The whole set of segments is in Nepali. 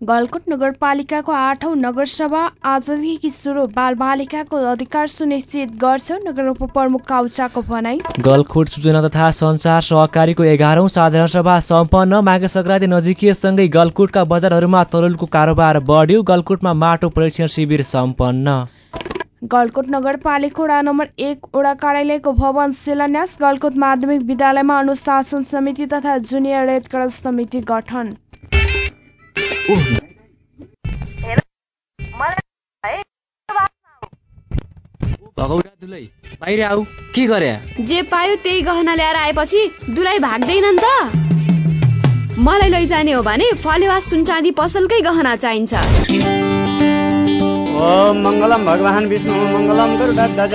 गलकुट नगरपालिकाको आठौँ नगरसभा आजदेखि सुरु बालबालिकाको अधिकार सुनिश्चित गर्छ। नगर उपप्रमुख काउचाको भनाई। गलकुट सूचना तथा सञ्चार सहकारीको एघारौँ साधारण सभा सम्पन्न। माघे सङ्क्रान्ति नजिकिएसँगै गलकुटका बजारहरूमा तरुलको कारोबार बढ्यो। गलकुटमा माटो परीक्षण शिविर सम्पन्न। गलकोट नगरपालिका वडा नम्बर एक वडा कार्यालयको भवन शिलान्यास। गलकोट माध्यमिक विद्यालयमा अनुशासन समिति तथा जुनियर रेड क्रस समिति गठन। बाहिर आऊ। के गरे? जे पायो त्यही गहना ल्याएर आएपछि दुलाई भाग्दैनन् त। मलाई लैजाने हो भने फलेवा सुनचाँदी पसलकै गहना चाहिन्छ। ओम मङ्गलम भगवान् विष्णु मङ्गलम गरुडध्वज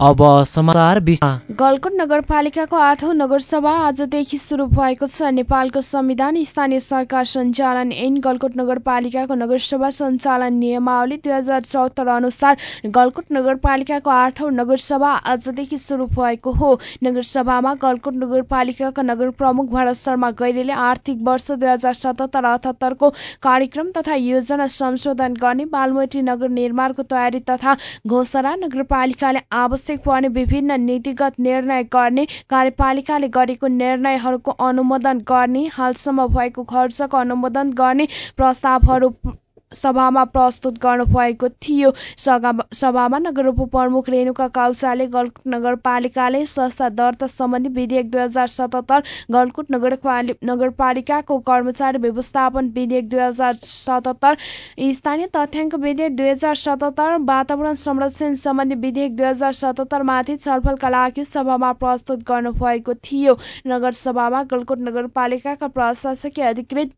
अब समाचार गलकोट नगरपालिकाको आठौँ नगरसभा आजदेखि सुरु भएको छ। नेपालको संविधान स्थानीय सरकार सञ्चालन ऐन गलकोट नगरपालिकाको नगरसभा सञ्चालन नियमावली दुई हजार चौहत्तर अनुसार गलकोट नगरपालिकाको आठौँ नगरसभा आजदेखि सुरु भएको हो। नगरसभामा गलकोट नगरपालिकाका नगर प्रमुख भरत शर्मा गैरेले आर्थिक वर्ष दुई हजार सतहत्तर अठहत्तरको कार्यक्रम तथा योजना संशोधन गर्ने बालमैत्री नगर निर्माणको तयारी तथा घोषणा नगरपालिकाले आवश्यक आवश्यक पर्ने विभिन्न नीतिगत निर्णय गर्ने कार्यपालिकाले गरेको निर्णयहरूको अनुमोदन गर्ने हालसम्म भएको खर्चको अनुमोदन गर्ने प्रस्तावहरू सभामा प्रस्तुत गर्नुभएको थियो। सभामा नगर उपप्रमुख रेणुका काउसाले गलकुट नगरपालिकाले संस्था दर्ता सम्बन्धी विधेयक दुई हजार सतहत्तर गलकुट नगरपालि नगरपालिकाको कर्मचारी व्यवस्थापन विधेयक दुई हजार सतहत्तर स्थानीय तथ्याङ्क विधेयक दुई हजार सतहत्तर वातावरण संरक्षण सम्बन्धी विधेयक दुई हजार सतहत्तरमाथि छलफलका लागि सभामा प्रस्तुत गर्नुभएको थियो। नगरसभामा गलकुट नगरपालिकाका प्रशासकीय अधिकृत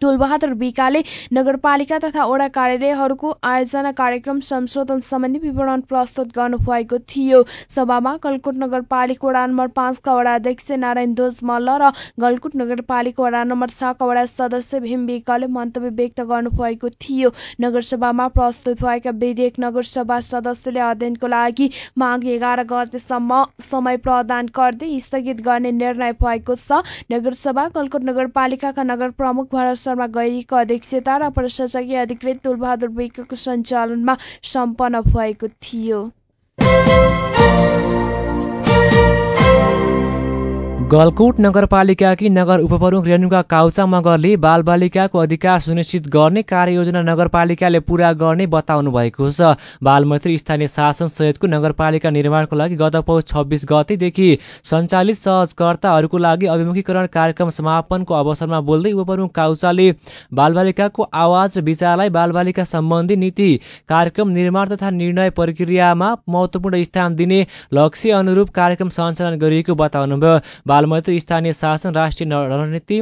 टोलबहादुर विकाले नगरपालिका तथा वडा कार्यालयहरूको आयोजना कार्यक्रम संशोधन सम्बन्धी विवरण प्रस्तुत गर्नुभएको थियो। सभामा गलकुट नगरपालिका वडा नम्बर पाँचका वडा अध्यक्ष नारायण ध्वज मल्ल र गलकुट नगरपालिका वडा नम्बर छका वडा सदस्य भीम विकले मन्तव्य व्यक्त गर्नुभएको थियो। नगरसभामा प्रस्तुत भएका विधेयक नगरसभा सदस्यले अध्ययनको लागि माघ एघार गतेसम्म समय प्रदान गर्दै स्थगित गर्ने निर्णय भएको छ। नगरसभा गलकुट नगरपालिकाका नगर प्रमुख भरत शर्मा गैरीको अध्यक्षता र प्रशासकीय अधिकृत तुलबहादुर विकको सञ्चालनमा सम्पन्न भएको थियो। गलकुट नगरपालिकाकी नगर उपप्रमुख रेणुका काउचा मगरले बालबालिकाको अधिकार सुनिश्चित गर्ने कार्ययोजना नगरपालिकाले पूरा गर्ने बताउनु भएको छ। बालमैत्री स्थानीय शासन सहितको नगरपालिका निर्माणको लागि गत पौष छब्बिस गतेदेखि सञ्चालित सहजकर्ताहरूको लागि अभिमुखीकरण कार्यक्रम समापनको अवसरमा बोल्दै उपप्रमुख काउचाले बालबालिकाको आवाज र विचारलाई बालबालिका सम्बन्धी नीति कार्यक्रम निर्माण तथा निर्णय प्रक्रियामा महत्त्वपूर्ण स्थान दिने लक्ष्य अनुरूप कार्यक्रम सञ्चालन गरिएको बताउनुभयो। बालमैत्री स्थानीय शासन राष्ट्रिय रणनीति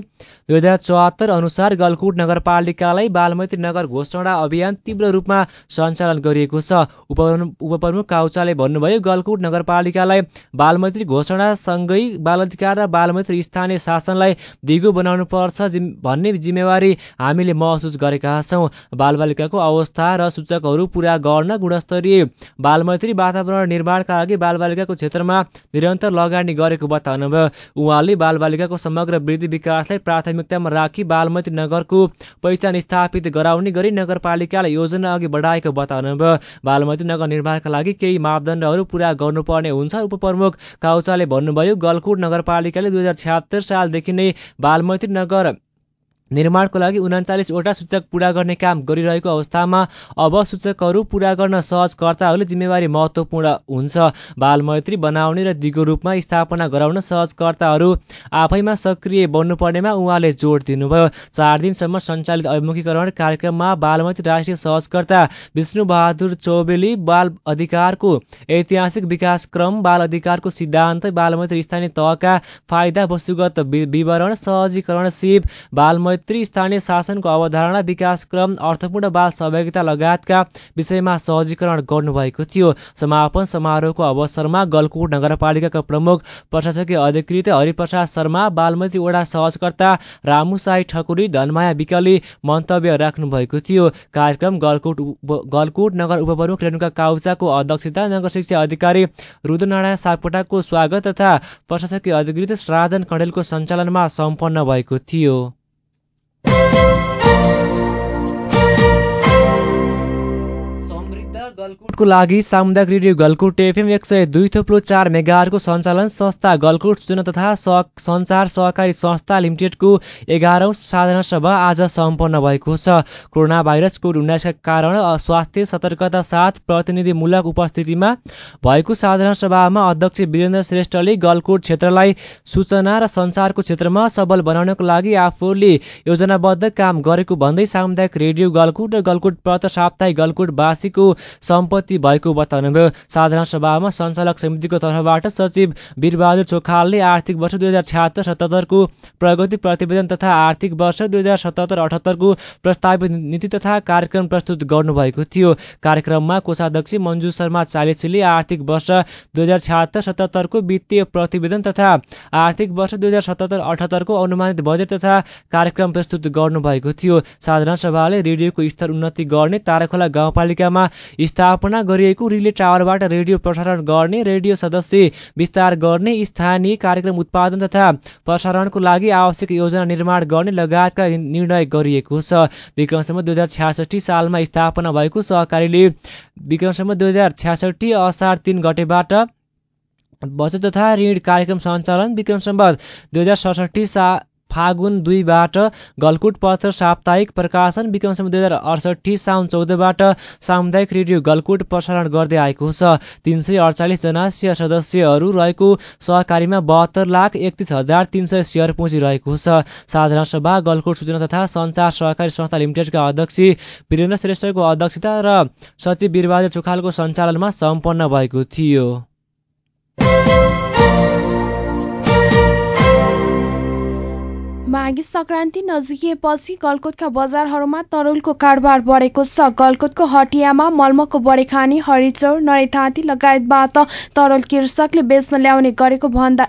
दुई हजार चौहत्तर अनुसार गलकुट नगरपालिकालाई बालमैत्री नगर घोषणा अभियान तीव्र रूपमा सञ्चालन गरिएको छ। उपप्रमुख काउचाले भन्नुभयो गलकुट नगरपालिकालाई बालमैत्री घोषणासँगै बालअधिकार र बालमैत्री स्थानीय शासनलाई दिगो बनाउनु पर्छ भन्ने जिम्मेवारी हामीले महसुस गरेका छौँ। बालबालिकाको अवस्था र सूचकहरू पुरा गर्न गुणस्तरीय बालमैत्री वातावरण निर्माणका लागि बालबालिकाको क्षेत्रमा निरन्तर लगानी गरेको बताउनुभयो। उहाँले बालबालिकाको समग्र वृद्धि विकासलाई प्राथमिकतामा राखी बालमैत्री नगरको पहिचान स्थापित गराउने गरी नगरपालिकालाई योजना अघि बढाएको बताउनुभयो। बालमैत्री नगर निर्माणका लागि केही मापदण्डहरू पुरा गर्नुपर्ने हुन्छ। उपप्रमुख काउचाले भन्नुभयो गलकुट नगरपालिकाले दुई हजार सालदेखि नै बालमैत्री नगर निर्माणको लागि उन्चालिसवटा सूचक पुरा गर्ने काम गरिरहेको अवस्थामा अब सूचकहरू पुरा गर्न सहजकर्ताहरूले जिम्मेवारी महत्त्वपूर्ण हुन्छ। बालमैत्री बनाउने र दिगो रूपमा स्थापना गराउन सहजकर्ताहरू आफैमा सक्रिय बन्नुपर्नेमा उहाँले जोड दिनुभयो। चार दिनसम्म सञ्चालित अभिमुखीकरण कार्यक्रममा बालमैत्री राष्ट्रिय सहजकर्ता विष्णुबहादुर चौबेली बाल अधिकारको ऐतिहासिक विकासक्रम बाल अधिकारको सिद्धान्त बालमैत्री स्थानीय तहका फाइदा वस्तुगत विवरण सहजीकरण सिप बालमैत्री मैत्री स्थानीय शासनको अवधारणा विकासक्रम अर्थपूर्ण बाल सहभागिता लगायतका विषयमा सहजीकरण गर्नुभएको थियो। समापन समारोहको अवसरमा गलकुट नगरपालिकाका प्रमुख प्रशासकीय अधिकृत हरिप्रसाद शर्मा बालमती वडा सहजकर्ता रामुसाई ठकुरी धनमाया विकले मन्तव्य राख्नुभएको थियो। कार्यक्रम गलकुट गलकुट नगर उपप्रमुख रेणुका काउचाको अध्यक्षता नगर शिक्षा अधिकारी रुद्रनारायण सापकोटाको स्वागत तथा प्रशासकीय अधिकृत राजन कण्डेलको सञ्चालनमा सम्पन्न भएको थियो। Música गलकुटको लागि सामुदायिक रेडियो गलकुट एफएम एक सय दुई थोप्लो चार मेगाहरूको सञ्चालन संस्था गलकुट सूचना तथा सञ्चार सहकारी संस्था लिमिटेडको एघारौँ साधारण सभा आज सम्पन्न भएको छ। कोरोना भाइरस कोभिड उन्नाइसका कारण स्वास्थ्य सतर्कता साथ प्रतिनिधिमूलक उपस्थितिमा भएको साधारण सभामा अध्यक्ष वीरेन्द्र श्रेष्ठले गलकुट क्षेत्रलाई सूचना र सञ्चारको क्षेत्रमा सबल बनाउनको लागि आफूले योजनाबद्ध काम गरेको भन्दै सामुदायिक रेडियो गलकुट र गलकुट प्रत साप्ताहिक गलकुटवासीको सम्पत्ति भएको बताउनुभयो। साधारण सभामा सञ्चालक समितिको तर्फबाट सचिव वीरबहादुर चोखालले आर्थिक वर्ष दुई हजार छ्यात्तर सतहत्तरको प्रगति प्रतिवेदन तथा आर्थिक वर्ष दुई हजार सतहत्तर अठहत्तरको प्रस्तावित नीति तथा कार्यक्रम प्रस्तुत गर्नुभएको थियो। कार्यक्रममा कोषाध्यक्ष मन्जु शर्मा चालिसीले आर्थिक वर्ष दुई हजार छ्यात्तर सतहत्तरको वित्तीय प्रतिवेदन तथा आर्थिक वर्ष दुई हजार सतहत्तर अठहत्तरको अनुमानित बजेट तथा कार्यक्रम प्रस्तुत गर्नुभएको थियो। साधारण सभाले रेडियोको स्तर उन्नति गर्ने ताराखोला गाउँपालिकामा स्थापना गरिएको रिले टावरबाट रेडियो प्रसारण गर्ने रेडियो सदस्य विस्तार गर्ने स्थानीय कार्यक्रम उत्पादन तथा प्रसारणको लागि आवश्यक योजना निर्माण गर्ने लगायतका निर्णय गरिएको छ। विक्रमसम्म दुई हजार छ्यासठी सालमा स्थापना भएको सहकारीले विक्रमसम्म दुई हजार छ्यासठी असार तिन गतेबाट बचत तथा ऋण कार्यक्रम सञ्चालन विक्रमसम्म दुई हजार सडसठी सा फागुन दुईबाट गलकुट पत्र साप्ताहिक प्रकाशन विक्रमसम्म दुई हजार अडसठी साउन चौधबाट सामुदायिक रेडियो गलकुट प्रसारण गर्दै आएको छ। तिन सय अडचालिसजना सेयर सदस्यहरू रहेको सहकारीमा बहत्तर लाख एकतिस हजार तिन सय सेयर पुँजी रहेको छ। साधारण सभा गलकुट सूचना तथा सञ्चार सहकारी संस्था लिमिटेडका अध्यक्ष वीरेन्द्र श्रेष्ठको अध्यक्षता र सचिव वीरबहादुर चोखालको सञ्चालनमा सम्पन्न भएको थियो। माघी सङ्क्रान्ति नजिकिएपछि गलकोटका बजारहरूमा तरुलको कारोबार बढेको छ। गलकोटको हटियामा मलमको बढेखानी हरिचौर नरेथाँती लगायतबाट तरुल कृषकले बेच्न ल्याउने गरेको भन्दा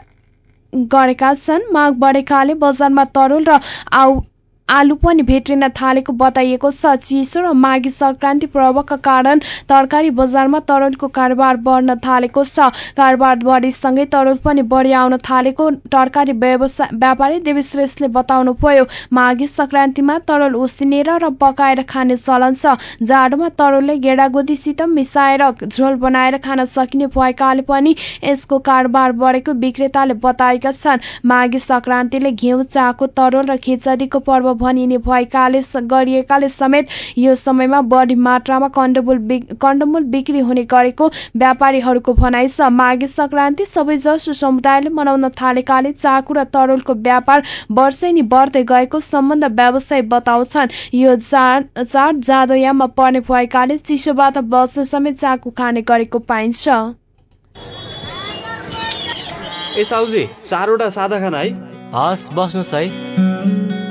गरेका छन्। माग बढेकाले बजारमा तरुल र आउ आलु पनि भेटिन थालेको बताइएको छ। चिसो र माघी सङ्क्रान्ति पर्वका कारण तरकारी बजारमा तरुलको कारोबार बढ्न थालेको छ। कारोबार बढीसँगै तरुल पनि बढी आउन थालेको तरकारी व्यवसाय व्यापारी देवी श्रेष्ठले बताउनु भयो माघी सङ्क्रान्तिमा तरुल उसिनेर र पकाएर खाने चलन छ। जाडोमा तरुलले गेडागोदीसित मिसाएर झोल बनाएर खान सकिने भएकाले पनि यसको कारोबार बढेको विक्रेताले बताएका छन्। माघी सङ्क्रान्तिले घिउ चाको तरुल र खिचडीको पर्व भनिने भएकाले गरिएकाले समेत यो समयमा बढी मात्रामा कण्डमुल कण्डमुल बिक्री हुने गरेको व्यापारीहरूको भनाइ छ। माघे सङ्क्रान्ति सबैजसो समुदायले मनाउन थालेकाले चाकु र तरुलको व्यापार वर्षैनी बढ्दै गएको सम्बन्ध व्यवसाय बताउँछन्। यो चाड चाड जादोयाममा पर्ने भएकाले चिसोबाट बच्न समेत चाकु खाने गरेको पाइन्छ। ए साउजी चारवटा सादा खाना है? हस् बस्नुहोस् है।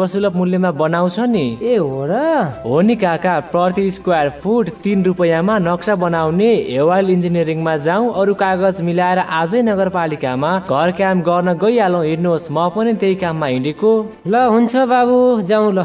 सर्वसुलभ मूल्यमा बनाउँछ नि। ए हो र? हो नि काका प्रति स्क्वायर फुट तिन रुपियाँमा नक्सा बनाउने हेवाइल इन्जिनियरिङमा जाउँ अरू कागज मिलाएर आजै नगरपालिकामा घर काम गर्न गइहालौँ हेर्नुहोस् म पनि त्यही काममा हिँडेको। ल हुन्छ बाबु जाउँ ल।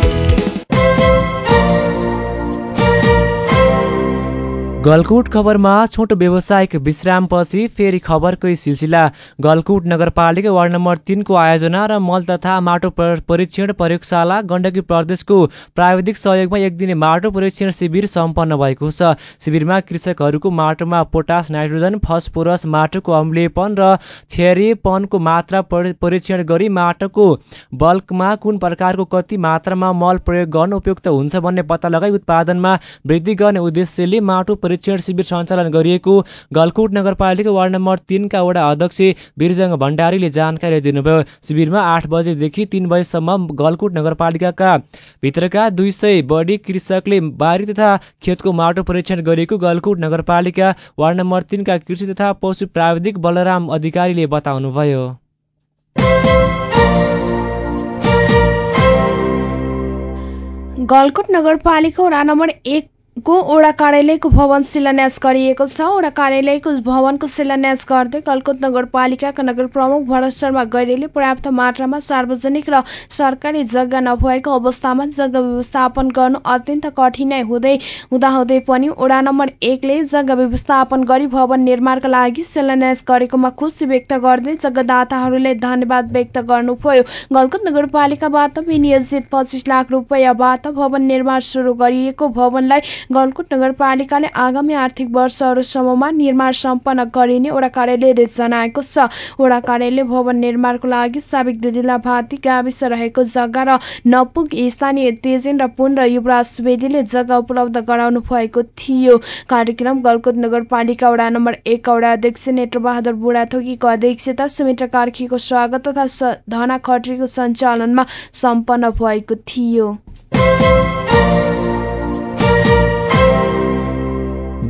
गलकुट खबरमा छोटो व्यावसायिक विश्रामपछि फेरि खबरकै सिलसिला। गलकुट नगरपालिका वार्ड नम्बर तिनको आयोजना र मल तथा माटो परीक्षण प्रयोगशाला गण्डकी प्रदेशको प्राविधिक सहयोगमा एक दिने माटो परीक्षण शिविर सम्पन्न भएको छ। शिविरमा कृषकहरूको माटोमा पोटास नाइट्रोजन फस्फोरस माटोको अम्लेपन र क्षारीयपनको मात्रा परीक्षण गरी माटोको बल्कमा कुन प्रकारको कति मात्रामा मल प्रयोग गर्न उपयुक्त हुन्छ भन्ने पत्ता लगाई उत्पादनमा वृद्धि गर्ने उद्देश्यले माटो परीक्षण शिविर सञ्चालन गरिएको गलकुट नगरपालिका वार्ड नम्बर तिनका वडा अध्यक्ष बिरजङ भण्डारीले जानकारी दिनुभयो। शिविरमा आठ बजेदेखि तिन बजेसम्म गलकुट नगरपालिकाका भित्रका दुई सय बढी कृषकले बारी तथा खेतको माटो परीक्षण गरिएको गलकुट नगरपालिका वार्ड नम्बर तिनका कृषि तथा पशु प्राविधिक बलराम अधिकारीले बताउनुभयो। गलकोट नगरपालिका वडा नम्बर एक को ओडा कार्यालयको भवन शिलान्यास गरिएको छ। ओडा कार्यालयको भवनको शिलान्यास गर्दै कलकत्ता नगरपालिकाका नगर प्रमुख भरत शर्मा गैरेले पर्याप्त मात्रामा सार्वजनिक र सरकारी जग्गा नभएको अवस्थामा जग्गा व्यवस्थापन गर्नु अत्यन्त कठिनाइ हुँदै हुँदाहुँदै पनि ओडा नम्बर एकले जग्गा व्यवस्थापन गरी भवन निर्माणका लागि शिलान्यास गरेकोमा खुसी व्यक्त गर्दै जग्गादाताहरूलाई धन्यवाद व्यक्त गर्नुभयो। गलकुट नगरपालिकाबाट विनियोजित पच्चिस लाख रुपियाँबाट भवन निर्माण सुरु गरिएको भवनलाई गलकुट नगरपालिकाले आगामी आर्थिक वर्षहरूसम्ममा निर्माण सम्पन्न गरिने वडा कार्यालयले जनाएको छ। वडा कार्यालय भवन निर्माणको लागि साबिक दिदिला भाती गाविस रहेको जग्गा र नपुग स्थानीय तेजेन र पुन र युवराज सुवेदीले जग्गा उपलब्ध गराउनु भएको थियो। कार्यक्रम गलकुट नगरपालिका वडा नम्बर एक वडा अध्यक्ष नेत्रबहादुर बुढाथोकीको अध्यक्षता सुमित्रा कार्कीको स्वागत तथा धना खत्रीको सञ्चालनमा सम्पन्न भएको थियो।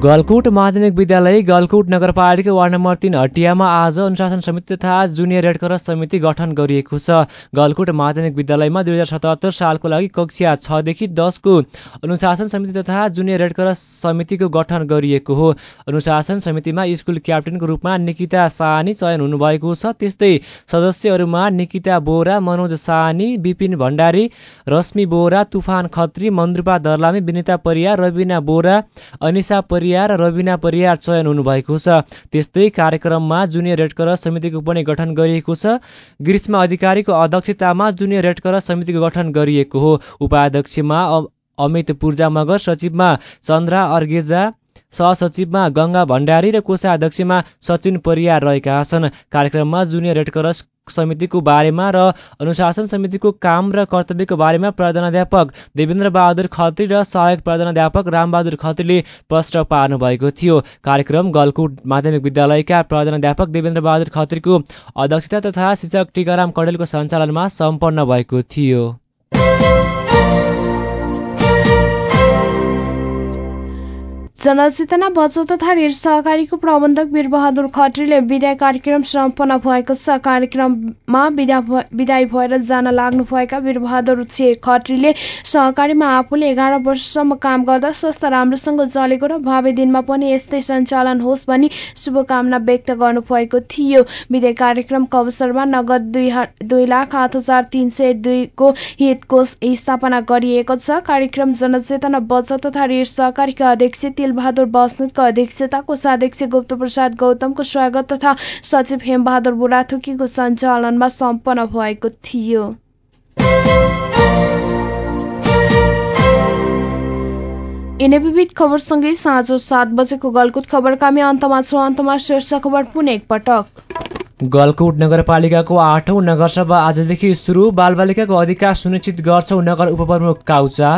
गलकुट माध्यमिक विद्यालय गलकुट नगरपालिका वार्ड नम्बर तिन हटियामा आज अनुशासन समिति तथा जुनियर रेड क्रस समिति गठन गरिएको छ। गलकुट माध्यमिक विद्यालयमा दुई हजार सतहत्तर सालको लागि कक्षा छदेखि दसको अनुशासन समिति तथा जुनियर रेड क्रस समितिको गठन गरिएको हो। अनुशासन समितिमा स्कुल क्याप्टेनको रूपमा निकिता साहनी चयन हुनुभएको छ। त्यस्तै सदस्यहरूमा निकिता बोरा मनोज साहनी विपिन भण्डारी रश्मि बोरा तुफान खत्री मन्द्रुपा दर्लामी विनिता परिया रविना बोरा अनिसा परियार र रविना परियार चयन हुनुभएको छ। त्यस्तै कार्यक्रममा जुनियर रेड क्रस समितिको पनि गठन गरिएको छ। ग्रीष्म अधिकारीको अध्यक्षतामा जुनियर रेड क्रस समितिको गठन गरिएको हो। उपाध्यक्षमा अमित पूर्जा मगर सचिवमा चन्द्रा अर्गेजा सहसचिवमा गङ्गा भण्डारी र कोषाध्यक्षमा सचिन परियार रहेका छन्। कार्यक्रममा जुनियर रेड क्रस समितिको बारेमा र अनुशासन समितिको काम र कर्तव्यको बारेमा प्रधानाध्यापक देवेन्द्र बहादुर खत्री र सहायक प्रधानाध्यापक रामबहादुर खत्रीले प्रश्न पार्नु भएको थियो। कार्यक्रम गलकुट माध्यमिक विद्यालयका प्रधानाध्यापक देवेन्द्र बहादुर खत्रीको अध्यक्षता तथा शिक्षक टिकाराम कडेलको सञ्चालनमा सम्पन्न भएको थियो। जनचेतना बचत तथा ऋण सहकारीको प्रबन्धक वीरबहादुर खत्रीले विदाय कार्यक्रम सम्पन्न भएको छ। कार्यक्रममा विदाई भएर जान लाग्नुभएका वीरबहादुर खत्रीले सहकारीमा आफूले एघार वर्षसम्म काम गर्दा संस्था राम्रोसँग चलेको र भावी दिनमा पनि यस्तै सञ्चालन होस् भनी शुभकामना व्यक्त गर्नुभएको थियो। विदाय कार्यक्रमको अवसरमा नगद दुई दुई लाख आठ हजार तिन सय दुईको हितकोष स्थापना गरिएको छ। कार्यक्रम जनचेतना बचत तथा ऋण सहकारीका अध्यक्ष बहादुर बस्नेतको अध्यक्षता कोषाध्यक्ष गुप्त प्रसाद गौतमको स्वागत तथा सचिव हेमबहादुर बुढाथुकीको सञ्चालनमा सम्पन्न भएको थियो। खबरसँगै साँझ सात बजेको गलकुट खबरका हामी अन्तमा अन्तमा शीर्ष खबर पुनः एकपटक गलकुट नगरपालिकाको आठौँ नगरसभा आजदेखि सुरु बालबालिकाको अधिकार सुनिश्चित गर्छौ नगर उपप्रमुख काउचा।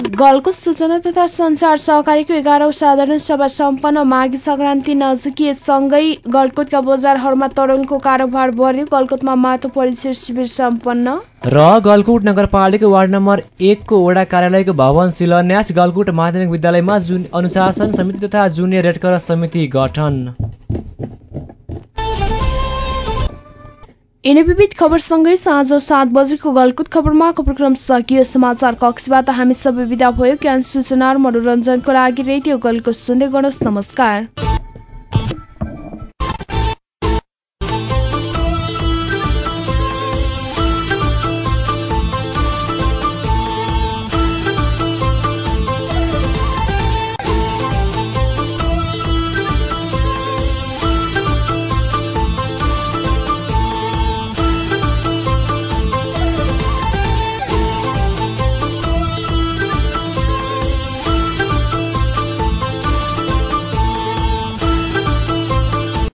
गलको सूचना तथा सञ्चार सहकारीको एघारौँ साधारण सभा सम्पन्न माघी सङ्क्रान्ति नजिकसँगै गलकोटका बजारहरूमा तरुलको कारोबार बढ्यो। गलकोटमा माटो परिचय शिविर सम्पन्न। र गलकुट नगरपालिका वार्ड नम्बर एकको वडा कार्यालयको भवन शिलान्यास गलकुट माध्यमिक विद्यालयमा जुन अनुशासन समिति तथा जुनियर रेडक्रस समिति गठन। यिनै विविध खबरसँगै साँझ सात बजेको गलकुत खबरमा कार्यक्रम सकियो। समाचार कक्षबाट हामी सबै विदा भयो। ज्ञान सूचना र मनोरञ्जनको लागि रेडियो गलकुत सुन्दै गर्नुहोस्। नमस्कार।